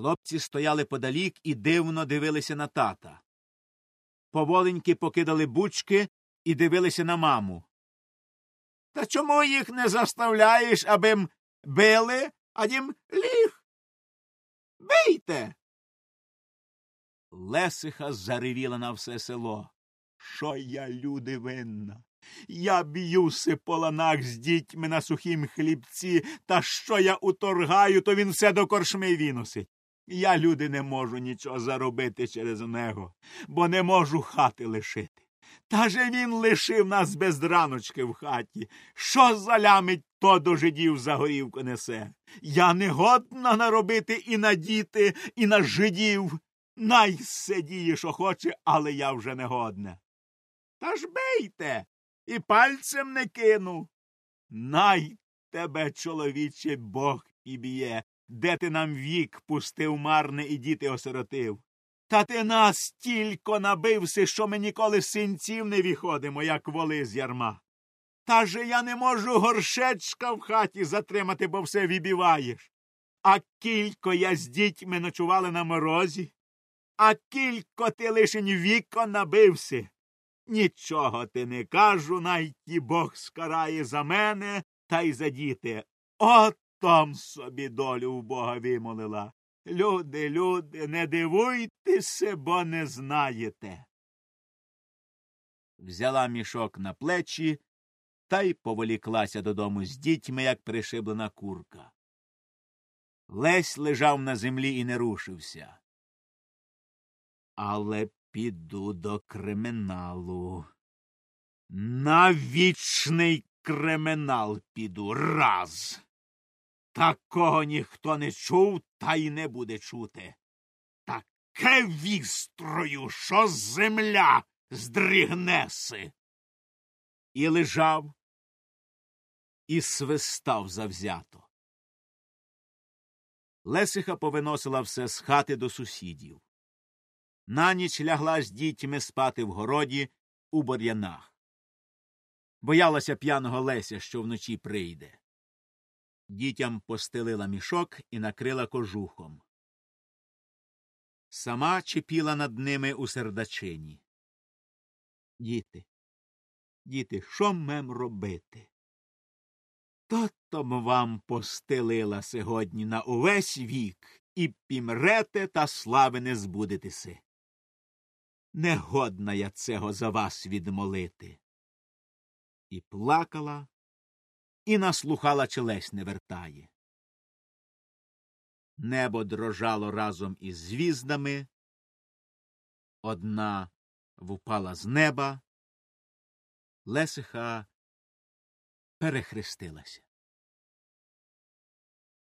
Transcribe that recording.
Хлопці стояли подалік і дивно дивилися на тата. Поволеньки покидали бучки і дивилися на маму. Та чому їх не заставляєш, аби м били, а дім ліг? Бийте. Лесиха заревіла на все село. Що я, люди, винна? Я б'юся по ланах з дітьми на сухім хлібці, та що я уторгаю, то він все до коршми віносить. Я, люди, не можу нічого заробити через него, бо не можу хати лишити. Та же він лишив нас без раночки в хаті. Що залямить, то до жидів за горівку несе. Я не годна наробити і на діти, і на жидів. Най сидіє, що хоче, але я вже не годна. Та ж бийте, і пальцем не кину. Най тебе, чоловіче, Бог піб'є, де ти нам вік пустив марне і діти осиротив. Та ти нас тільки набився, що ми ніколи синців не виходимо, як воли з ярма. Та же я не можу горшечка в хаті затримати, бо все вибіваєш. А кілько я з дітьми ночували на морозі, а кілько ти лишень віко набився. Нічого ти не кажу, найті Бог скарає за мене та й за діти. От там собі долю в Бога вимолила. Люди, люди, не дивуйтеся, бо не знаєте. Взяла мішок на плечі та й поволіклася додому з дітьми, як пришиблена курка. Лесь лежав на землі і не рушився. Але піду до криміналу. На вічний кримінал піду раз. Такого ніхто не чув та й не буде чути. Таке вістрою, що земля здригнеси. І лежав, і свистав завзято. Лесиха повиносила все з хати до сусідів. На ніч лягла з дітьми спати в городі у бур'янах. Боялася п'яного Леся, що вночі прийде. Дітям постелила мішок і накрила кожухом. Сама чепіла над ними у сердачині. Діти, діти, що мем робити? То-то м вам постелила сьогодні на увесь вік і пімрете та слави не збудетеся. Негодна я цього за вас відмолити. І плакала, і наслухала, челесь не вертає. Небо дрожало разом із звіздами. Одна впала з неба. Лесиха перехрестилася.